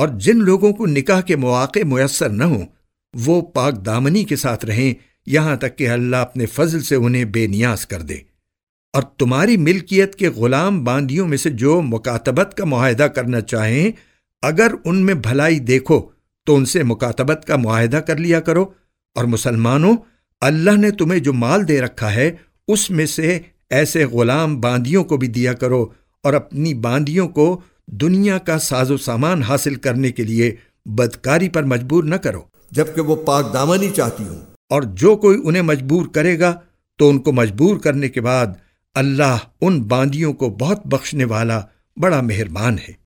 اور جن لوگوں کو نکاح کے مواقع میسر نہ ہوں، وہ پاک دامنی کے ساتھ رہیں، یہاں تک کہ اللہ اپنے فضل سے انہیں بے نیاز کر دے۔ اور تمہاری ملکیت کے غلام باندیوں میں سے جو مکاتبت کا معاہدہ کرنا چاہیں، اگر ان میں بھلائی دیکھو، تو ان سے مکاتبت کا معاہدہ کر لیا کرو۔ اور مسلمانوں، اللہ نے تمہیں جو مال دے رکھا ہے، اس میں سے ایسے غلام باندیوں کو بھی دیا کرو اور اپنی باندیوں کو دنیا کا ساز و سامان حاصل کرنے کے لیے بدکاری پر مجبور نہ کرو۔ جبکہ وہ پاک دامنی چاہتی ہوں۔ اور جو کوئی انہیں مجبور کرے گا تو ان کو مجبور کرنے کے بعد اللہ ان باندیوں کو بہت بخشنے والا بڑا مہربان ہے۔